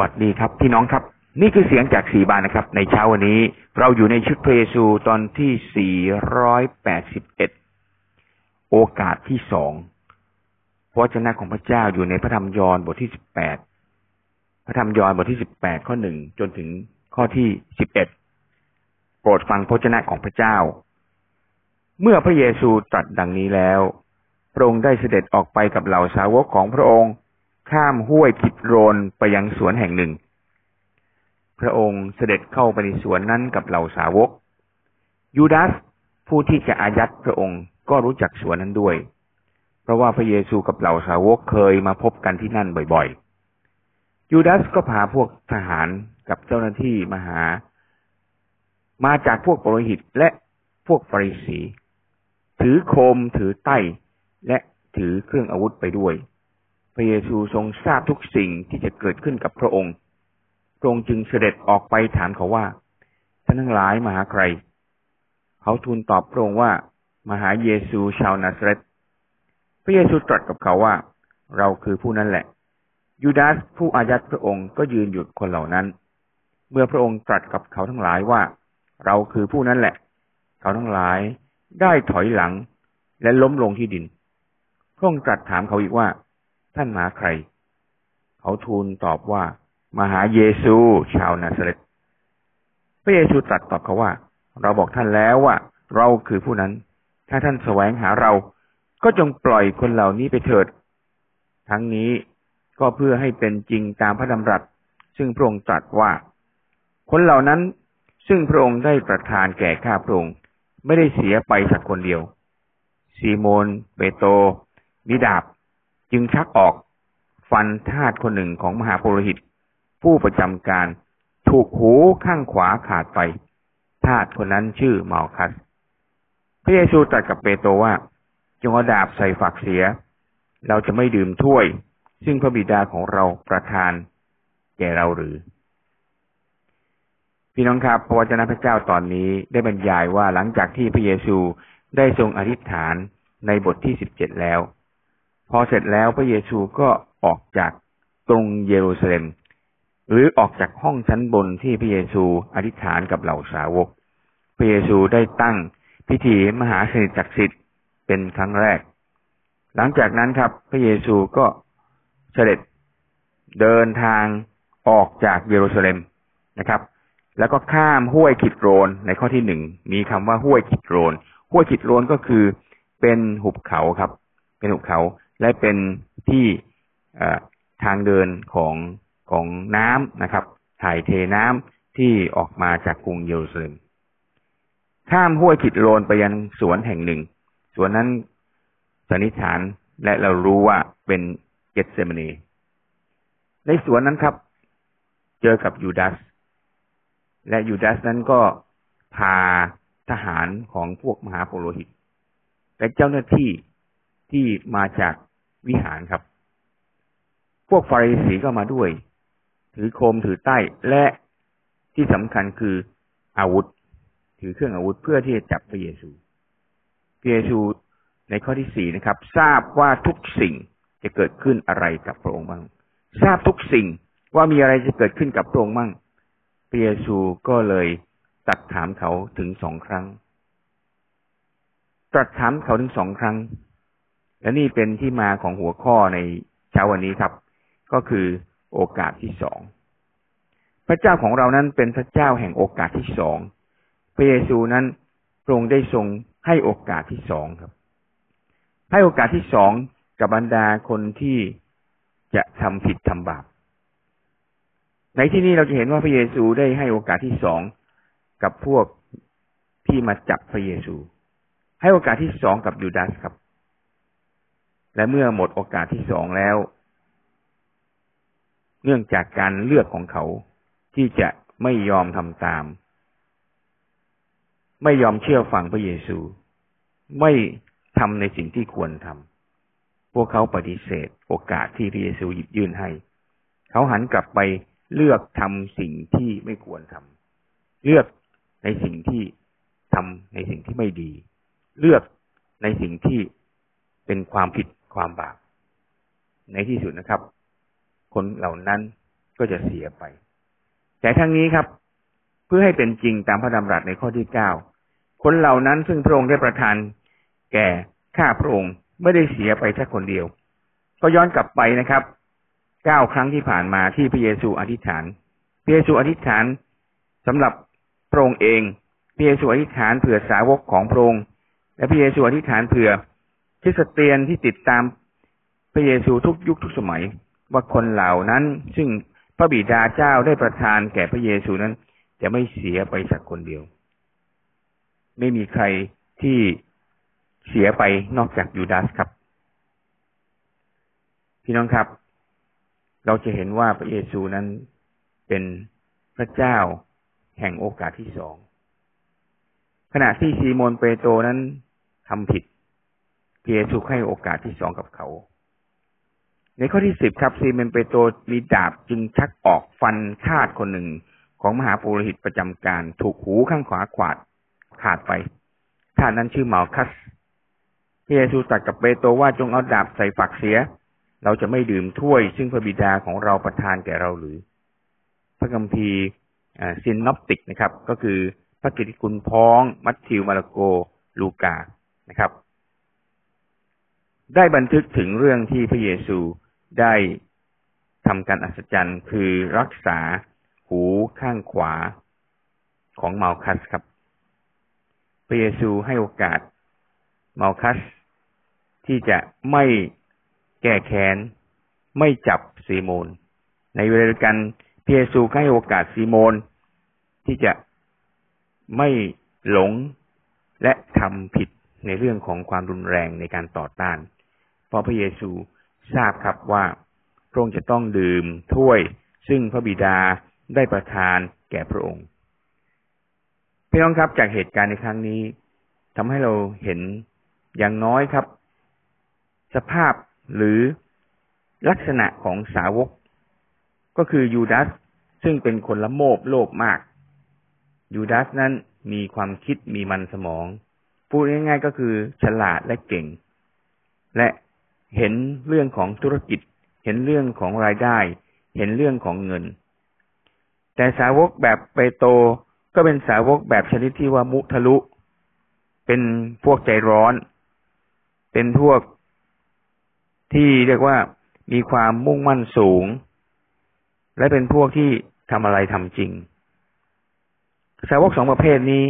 วัสดีครับพี่น้องครับ นี่คือเสียงจากสีบานนะครับ ในเช้าวันนี้เราอยู่ในชุดพระเยซูตอนที่ 481 โอกาสที่สองพระวจนะของพระเจ้าอยู่ในพระธรรมยอห์นบทที่ 18 พระธรรมยอห์นบทที่ 18 ข้อหนึ่งจนถึงข้อที่ 11 โปรดฟังพระวจนะของพระเจ้า เมื่อพระเยซูตรัสดังนี้แล้วพระองค์ได้เสด็จออกไปกับเหล่าสาวกของพระองค์ ข้ามห้วยคิดโรนไปยังสวนแห่งหนึ่ง พระองค์เสด็จเข้าไปในสวนนั้นกับเหล่าสาวก ยูดาสผู้ที่จะอายัดพระองค์ก็รู้จักสวนนั้นด้วย เพราะว่าพระเยซูกับเหล่าสาวกเคยมาพบกันที่นั่นบ่อยๆ ยูดาสก็พาพวกทหารกับเจ้าหน้าที่มาหา มาจากพวกปรหิตและพวกฟาริสี ถือโคมถือไต้และถือเครื่องอาวุธไปด้วย พระเยซูทรงทราบทุกสิ่งที่จะเกิดขึ้นกับพระองค์ พระองค์จึงเสด็จออกไปถามเขาว่าท่านทั้งหลายมาหาใคร เขาทูลตอบพระองค์ว่ามาหาเยซูชาวนาซาเรตพระเยซูตรัสกับเขาว่า เราคือผู้นั้นแหละ ยูดาสผู้อายัดพระองค์ก็ยืนหยุดคนเหล่านั้น เมื่อพระองค์ตรัสกับเขาทั้งหลายว่า เราคือผู้นั้นแหละ เขาทั้งหลายได้ถอยหลังและล้มลงที่ดิน พระองค์ตรัสถามเขาอีกว่า ท่านมาใคร เขาทูลตอบว่า มาหาเยซู ชาวนาซาเรตพระเยซูตรัสตอบเขาว่า เราบอกท่านแล้วว่า เราคือผู้นั้น ถ้าท่านแสวงหาเรา ก็จงปล่อยคนเหล่านี้ไปเถิด ทั้งนี้ก็เพื่อให้เป็นจริงตามพระดำรัส ซึ่งพระองค์ตรัสว่า คนเหล่านั้นซึ่งพระองค์ได้ประทานแก่ข้าพระองค์ไม่ได้เสียไปสักคนเดียวซีโมนเปโตรมิดาบ จึงชักออกฟันทาสคนหนึ่งของมหาปุโรหิต ผู้ประจำการถูกหูข้างขวาขาดไปทาสคนนั้นชื่อเมาคัส พระเยซูตรัสกับเปโตรว่า จงเอาดาบใส่ฝักเสีย เราจะไม่ดื่มถ้วย ซึ่งพระบิดาของเราประทาน แก่เราหรือ พี่น้องครับพระวจนะพระเจ้าตอนนี้ได้บรรยายว่าหลังจากที่พระเยซูได้ทรงอธิษฐานในบทที่สิบเจ็ดแล้ว อเสร็จแล้วพระเยซูก็ออกจากตรงเยรูซาเล็ม หรือออกจากห้องชั้นบนที่พระเยซูอธิษฐานกับเหล่าสาวก พระเยซูได้ตั้งพิธีมหาสนิทศักดิ์สิทธิ์เป็นครั้งแรก หลังจากนั้นครับ พระเยซูก็เสด็จเดินทางออกจากเยรูซาเล็มนะครับ แล้วก็ข้ามห้วยขิดโรนในข้อที่หนึ่งมีคำว่าห้วยขิดโรนห้วยขิดโรนก็คือเป็นหุบเขาครับ เป็นหุบเขา และเป็นที่ทางเดินของของน้ำนะครับถ่ายเทน้ำที่ออกมาจากกรุงเยรูซาเล็มข้ามห้วยขิดโรนไปยังสวนแห่งหนึ่ง สวนนั้นสันนิษฐานและเรารู้ว่าเป็นเกตเซมานีในสวนนั้นครับ เจอกับยูดาส และยูดาสนั้นก็พาทหารของพวกมหาโปโลหิตและเจ้าหน้าที่ ที่มาจากวิหารครับ พวกฟาริสีก็มาด้วย ถือโคมถือใต้และที่สำคัญคืออาวุธ ถือเครื่องอาวุธเพื่อที่จะจับพระเยซู พระเยซูในข้อที่สี่นะครับ ทราบว่าทุกสิ่งจะเกิดขึ้นอะไรกับพระองค์บ้าง ทราบทุกสิ่งว่ามีอะไรจะเกิดขึ้นกับพระองค์บ้างพระเยซูก็เลยตัดถามเขาถึงสองครั้ง ตรัสถามเขาถึงสองครั้ง และนี่เป็นที่มาของหัวข้อในเช้าวันนี้ครับ ก็คือโอกาสที่สองพระเจ้าของเรานั้นเป็นพระเจ้าแห่งโอกาสที่สองพระเยซูนั้นพระองค์ได้ทรงให้โอกาสที่สองครับ ให้โอกาสที่สองกับบรรดาคนที่จะทำผิดทำบาป ในที่นี้เราจะเห็นว่าพระเยซูได้ให้โอกาสที่สองกับพวกที่มาจับพระเยซู ให้โอกาสที่สองกับยูดาสครับ และเมื่อหมดโอกาสที่สองแล้ว เนื่องจากการเลือกของเขาที่จะไม่ยอมทำตาม ไม่ยอมเชื่อฟังพระเยซู ไม่ทำในสิ่งที่ควรทำพวกเขาปฏิเสธ โอกาสที่พระเยซูหยิบยื่นให้ เขาหันกลับไปเลือกทำสิ่งที่ไม่ควรทำเลือกในสิ่งที่ทำในสิ่งที่ไม่ดี เลือกในสิ่งที่เป็นความผิด ความบาป ในที่สุดนะครับ คนเหล่านั้นก็จะเสียไป แต่ทั้งนี้ครับ เพื่อให้เป็นจริงตามพระดำรัสในข้อที่เก้าคนเหล่านั้นซึ่งพระองค์ได้ประทานแก่ข้าพระองค์ไม่ได้เสียไปแค่คนเดียว ก็ย้อนกลับไปนะครับเก้าครั้งที่ผ่านมาที่พระเยซูอธิษฐานพระเยซูอธิษฐานสำหรับพระองค์เองพระเยซูอธิษฐานเผื่อสาวกของพระองค์และพระเยซูอธิษฐานเผื่อ คริสเตียนที่ติดตามพระเยซูทุกยุคทุกสมัย ว่าคนเหล่านั้น ซึ่งพระบิดาเจ้าได้ประทานแก่พระเยซูนั้น จะไม่เสียไปสักคนเดียว ไม่มีใครที่เสียไปนอกจากยูดาสครับ พี่น้องครับ เราจะเห็นว่าพระเยซูนั้นเป็นพระเจ้าแห่งโอกาสที่สองขณะที่ซีโมนเปโตรนั้นทำผิด พระเยซูให้โอกาสที่สองกับเขา ในข้อที่สิบครับซีเมนเปโตรมีดาบจึงชักออกฟันคาดคนหนึ่งของมหาปุโรหิตประจำการ ถูกหูข้างขวาขวาดขาดไปท่านนั้นชื่อเมาคัสพระเยซูตรัสกับเปโตรว่าจงเอาดาบใส่ฝักเสีย เราจะไม่ดื่มถ้วย ซึ่งพระบิดาของเราประทานแก่เราหรือ พระคัมภีร์ซินนอปติกนะครับ ก็คือพระกิติคุณพ้อง มัทธิวมาระโก ลูกานะครับ ได้บันทึกถึงเรื่องที่พระเยซูได้ทำการอัศจรรย์คือรักษาหูข้างขวาของเมาคัสครับ พระเยซูให้โอกาสเมาคัส ที่จะไม่แก้แค้น ไม่จับซีโมน ในเวลากันพระเยซูให้โอกาสซีโมนที่จะไม่หลงและทำผิด ในเรื่องของความรุนแรงในการต่อต้าน เพราะพระเยซูทราบครับว่าพระองค์จะต้องดื่มถ้วย ซึ่งพระบิดาได้ประทานแก่พระองค์พี่น้องครับจากเหตุการณ์ในครั้งนี้ทำให้เราเห็นอย่างน้อยครับ สภาพหรือลักษณะของสาวก ก็คือยูดาสซึ่งเป็นคนละโมบโลภมาก ยูดาสนั้นมีความคิดมีมันสมอง พูดง่ายๆก็คือฉลาดและเก่ง และเห็นเรื่องของธุรกิจ เห็นเรื่องของรายได้ เห็นเรื่องของเงิน แต่สาวกแบบเปโตก็เป็นสาวกแบบชนิดที่ว่ามุทะลุ เป็นพวกใจร้อน เป็นพวกที่เรียกว่ามีความมุ่งมั่นสูง และเป็นพวกที่ทำอะไรทำจริง สาวกสองประเภทนี้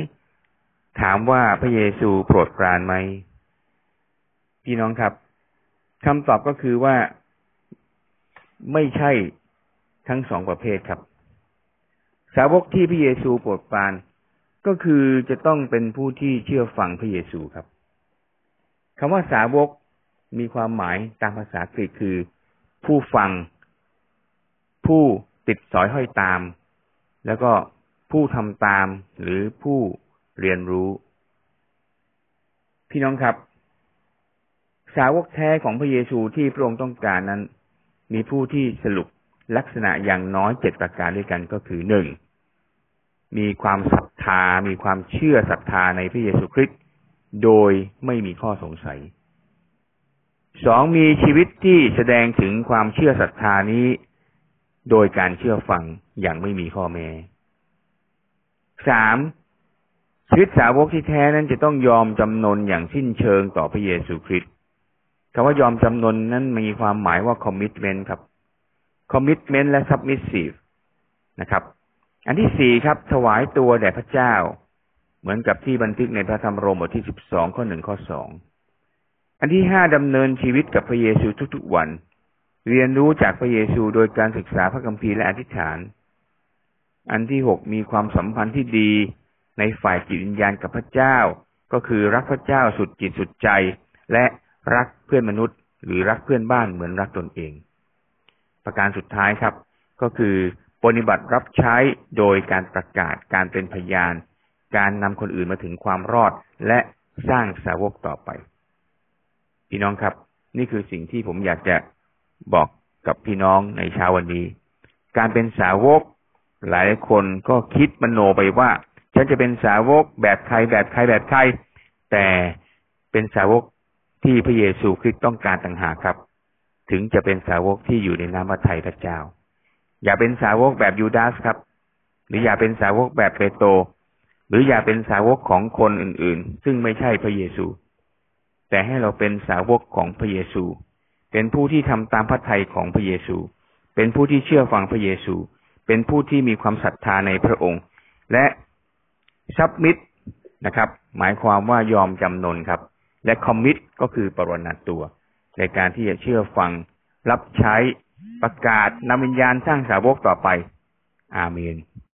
ถามว่าพระเยซูโปรดปรานไหมพี่น้องครับคำตอบก็คือว่าไม่ใช่ทั้งสองประเภทครับ สาวกที่พระเยซูโปรดปรานก็คือจะต้องเป็นผู้ที่เชื่อฟังพระเยซูครับคำว่าสาวกมีความหมายตามภาษากรีกคือ ผู้ฟัง ผู้ติดสอยห้อยตาม แล้วก็ผู้ทำตามหรือผู้ เรียนรู้ พี่น้องครับ สาวกแท้ของพระเยซูที่พระองค์ต้องการนั้น มีผู้ที่สรุปลักษณะอย่างน้อยเจ็ดประการด้วยกันก็คือหนึ่งมีความศรัทธา มีความเชื่อศรัทธาในพระเยซูคริสต์โดยไม่มีข้อสงสัยสองมีชีวิตที่แสดงถึงความเชื่อศรัทธานี้ โดยการเชื่อฟังอย่างไม่มีข้อแม้สาม ชีวิตสาวกที่แท้นั้นจะต้องยอมจำนนอย่างสิ้นเชิงต่อพระเยซูคริสต์คำว่ายอมจำนนนั้นมีความหมายว่า commitment ครับ commitment และ submissive นะครับ อันที่สี่ครับ ถวายตัวแด่พระเจ้า เหมือนกับที่บันทึกในพระธรรมโรมบทที่สิบสองข้อหนึ่งข้อสองอันที่ห้าดำเนินชีวิตกับพระเยซูทุกๆวัน เรียนรู้จากพระเยซูโดยการศึกษาพระคัมภีร์และอธิษฐาน อันที่หกมีความสัมพันธ์ที่ดี ในฝ่ายจิตวิญญาณกับพระเจ้า ก็คือรักพระเจ้าสุดจิตสุดใจ และรักเพื่อนมนุษย์ หรือรักเพื่อนบ้านเหมือนรักตนเอง ประการสุดท้ายครับ ก็คือปฏิบัติรับใช้โดยการประกาศการเป็นพยาน การนำคนอื่นมาถึงความรอด และสร้างสาวกต่อไป พี่น้องครับ นี่คือสิ่งที่ผมอยากจะบอกกับพี่น้องในเช้าวันนี้ การเป็นสาวก หลายคนก็คิดมโนไปว่า ฉันจะเป็นสาวกแบบใครแบบใครแบบใคร แต่เป็นสาวกที่พระเยซูคริสต์ต้องการต่างหากครับ ถึงจะเป็นสาวกที่อยู่ในน้ำพระทัยพระเจ้า อย่าเป็นสาวกแบบยูดาสครับ หรืออย่าเป็นสาวกแบบเปโตรหรืออย่าเป็นสาวกของคนอื่นๆ ซึ่งไม่ใช่พระเยซู แต่ให้เราเป็นสาวกของพระเยซู เป็นผู้ที่ทำตามพระทัยของพระเยซู เป็นผู้ที่เชื่อฟังพระเยซู เป็นผู้ที่มีความศรัทธาในพระองค์ และ ซับมิดนะครับ หมายความว่ายอมจำนนครับ และคอมมิตก็คือปรนนาตัว ในการที่จะเชื่อฟังรับใช้ประกาศนำวิญญาณสร้างสาวกต่อไป อาเมน